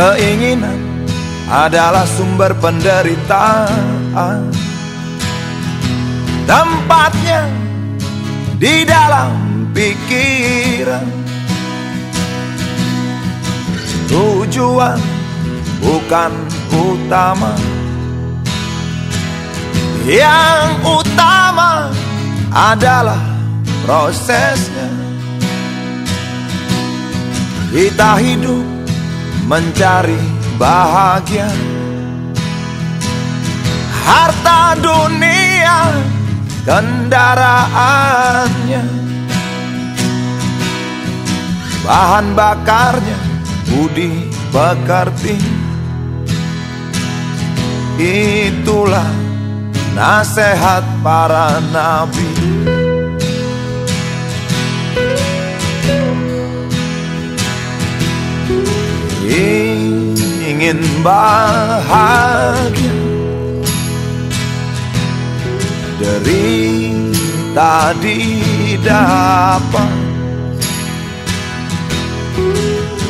Keinginan adalah sumber penderitaan. Tempatnya di dalam pikiran. Tujuan bukan utama. Yang utama adalah prosesnya. Kita hidup mencari bahagia. Harta dunia kendaraannya. Bahan bakarnya budi pekerti. Itulah nasihat para nabi Ingin bahagia. Derita didapat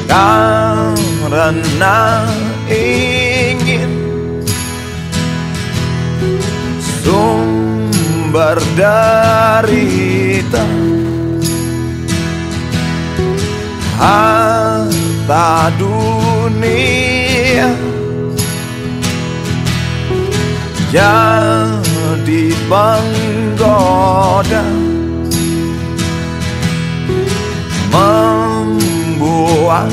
Karena ingin Sumber derita Harta dunia Jadi penggoda. Membuat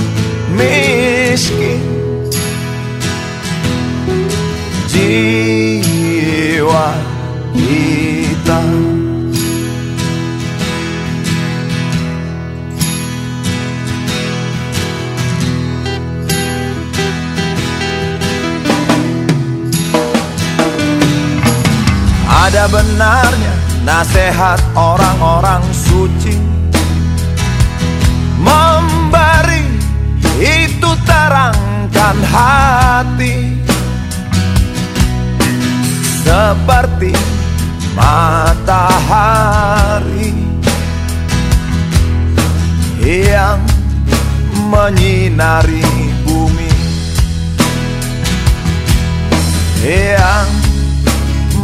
miskin Jiwa Ada benarnya nasihat orang-orang suci. Memberi itu terangkan hati. Seperti matahari Yang menyinari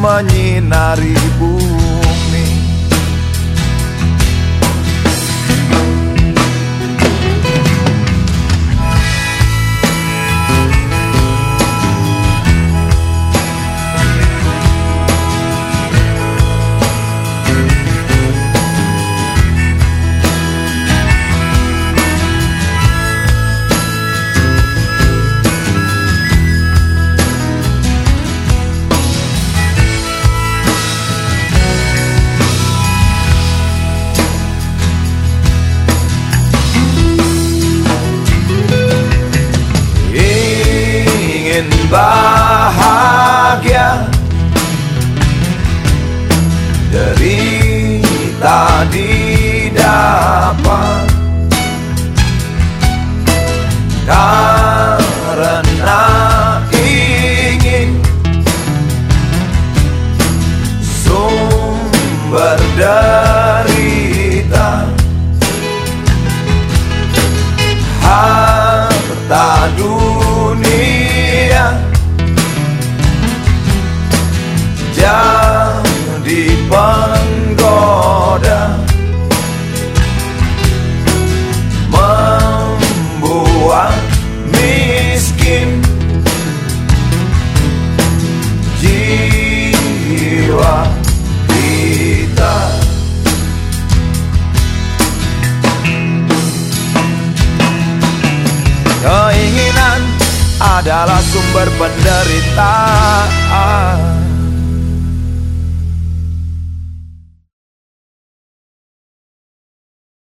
menyinari bumi bahagia derita didapat karena ingin sumber derita. harta adalah sumber penderitaan